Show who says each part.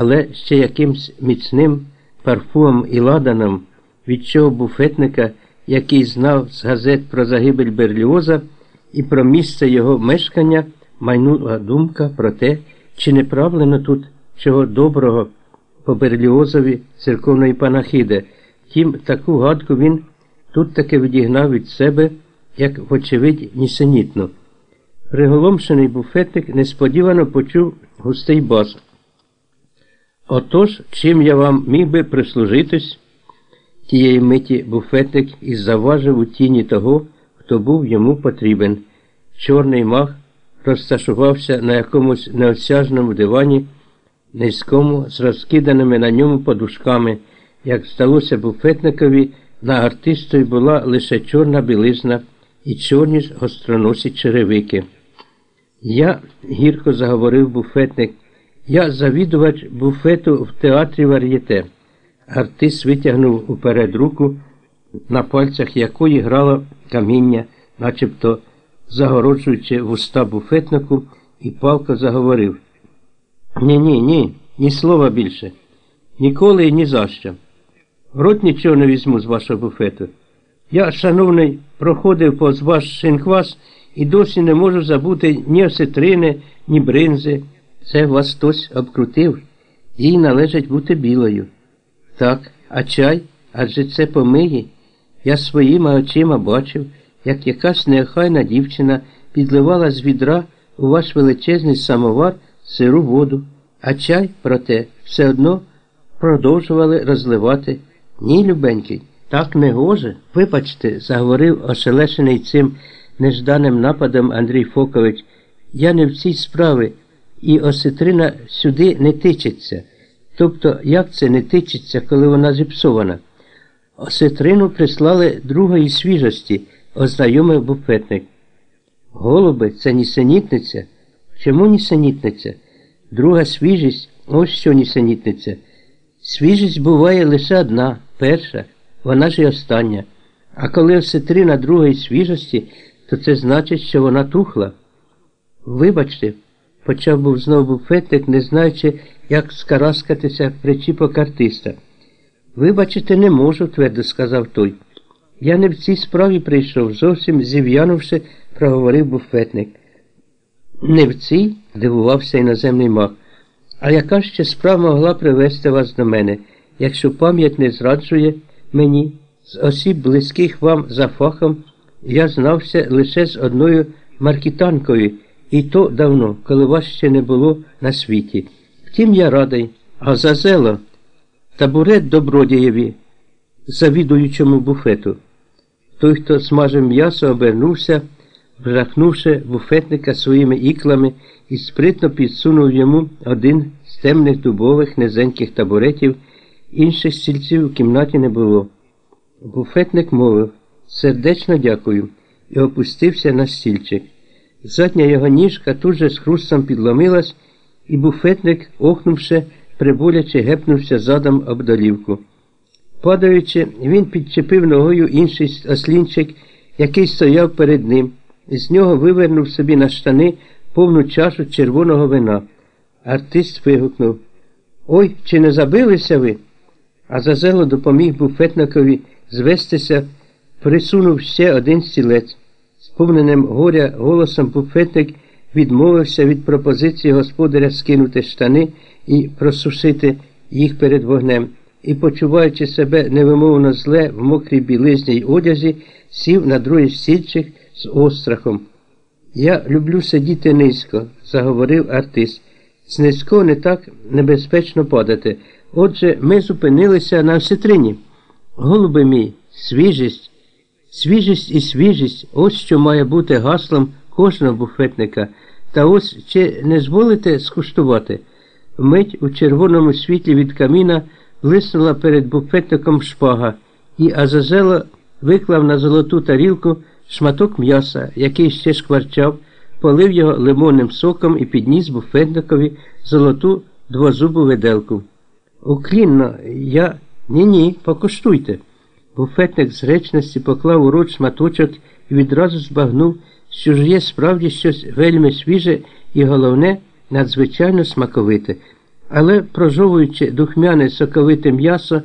Speaker 1: але ще якимсь міцним парфумом і ладаном, від чого буфетника, який знав з газет про загибель Берліоза і про місце його мешкання, майнула думка про те, чи не правлено тут чого доброго по Берліозові церковної панахиди. Втім, таку гадку він тут таки відігнав від себе, як, вочевидь, нісенітно. Приголомшений буфетник несподівано почув густий бас. Отож, чим я вам міг би прислужитись? Тієї миті буфетник і заважив у тіні того, хто був йому потрібен. Чорний мах розташувався на якомусь неосяжному дивані, низькому, з розкиданими на ньому подушками. Як здалося буфетникові, на артистові була лише чорна білизна і чорні ж гостроносі черевики. Я, гірко заговорив буфетник, я завідувач буфету в театрі Вар'єте. Артист витягнув уперед руку, на пальцях якої грало каміння, начебто загороджуючи вуста буфетнику, і палко заговорив. Ні, ні, ні, ні слова більше. Ніколи і ні за що. Рот нічого не візьму з вашого буфету. Я, шановний, проходив повз ваш шинквас і досі не можу забути ні осетрини, ні бринзи. Це вас хтось обкрутив, їй належить бути білою. Так, а чай? Адже це помиї. Я своїми очима бачив, як якась неохайна дівчина підливала з відра у ваш величезний самовар сиру воду, а чай, проте, все одно продовжували розливати. Ні, любенький, так не гоже. Вибачте, заговорив ошелешений цим нежданим нападом Андрій Фокович. Я не в цій справі, і осетрина сюди не тичеться. Тобто, як це не тичеться, коли вона зіпсована? Осетрину прислали другої свіжості, ознайомив буфетник. Голуби, це нісенітниця. Чому нісенітниця? Друга свіжість, ось що нісенітниця. Свіжість буває лише одна, перша, вона ж і остання. А коли осетрина другої свіжості, то це значить, що вона тухла. Вибачте, почав був знову буфетник, не знаючи, як скараскатися причіпок артиста. Вибачити не можу, твердо сказав той. Я не в цій справі прийшов, зовсім зів'янувши, проговорив буфетник. Не в цій? дивувався іноземний маг. А яка ще справа могла привести вас до мене, якщо пам'ять не зраджує мені, з осіб близьких вам за фахом, я знався лише з одною маркітанкою, і то давно, коли вас ще не було на світі. Втім, я радий, а за зело табурет добродієві, завідуючому буфету. Той, хто смажив м'ясо, обернувся, вжахнувши буфетника своїми іклами і спритно підсунув йому один з темних дубових низеньких табуретів, інших стільців у кімнаті не було. Буфетник мовив сердечно дякую і опустився на стільчик. Задня його ніжка тут же з хрустом підломилась, і буфетник, охнувши, приболяче гепнувся задом об долівку. Падаючи, він підчепив ногою інший ослінчик, який стояв перед ним, і з нього вивернув собі на штани повну чашу червоного вина. Артист вигукнув Ой, чи не забилися ви? А Зазело допоміг буфетникові звестися, присунув ще один стілець. Сповненим горя голосом буфетник відмовився від пропозиції господаря скинути штани і просушити їх перед вогнем, і, почуваючи себе невимовно зле в мокрій білизній одязі, сів на другий стільчик з острахом. Я люблю сидіти низько, заговорив артист. З низько не так небезпечно падати. Отже, ми зупинилися на осетрині. Голуби мій, свіжість, свіжість і свіжість ось що має бути гаслом кожного буфетника. Та ось чи не зволите скуштувати? Мить у червоному світлі від каміна блиснула перед буфетником шпага, і Азазело виклав на золоту тарілку шматок м'яса, який ще шкварчав, полив його лимонним соком і підніс буфетникові золоту двозубу виделку. Уклінно, я. Ні ні, покуштуйте. Буфетник з речності поклав у рот шматочок і відразу збагнув, що ж є справді щось вельми свіже і головне, надзвичайно смаковите. Але, прожовуючи духмяне соковите м'ясо,